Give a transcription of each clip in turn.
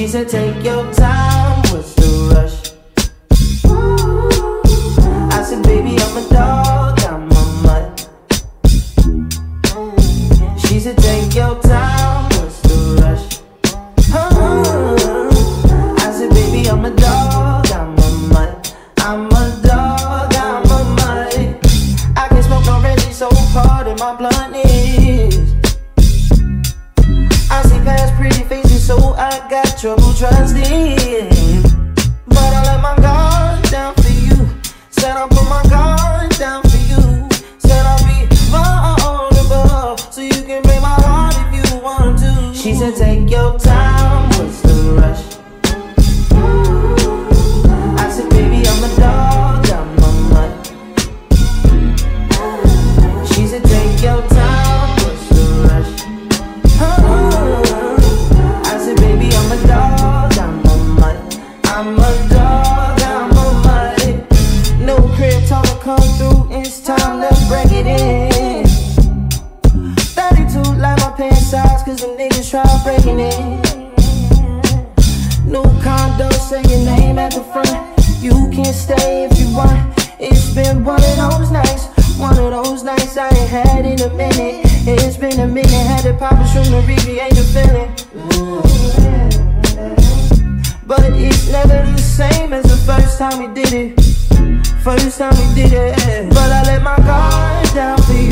She said, take your time, got trouble trusting. But I let my guard down for you. Said I'll put my guard down for you. Said I'll be vulnerable, so you can break my heart if you want to. She said, take your time, what's the rush? Try breaking it. New condo, say your name at the front. You can stay if you want. It's been one of those nights, one of those nights I ain't had in a minute. It's been a minute, had to pop a from to recreate the feeling. But it's never the same as the first time we did it. First time we did it. But I let my guard down for you.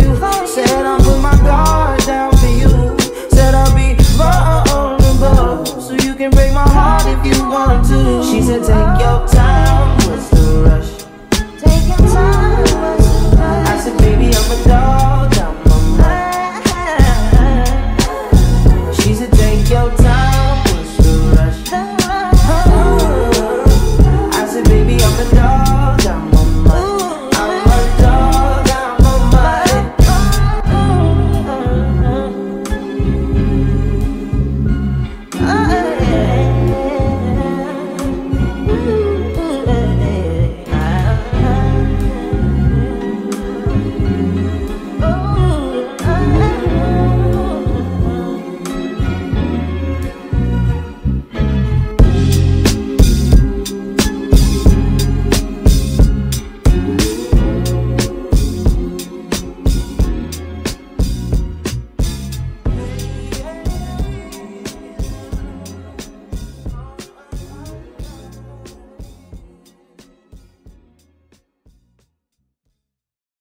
me take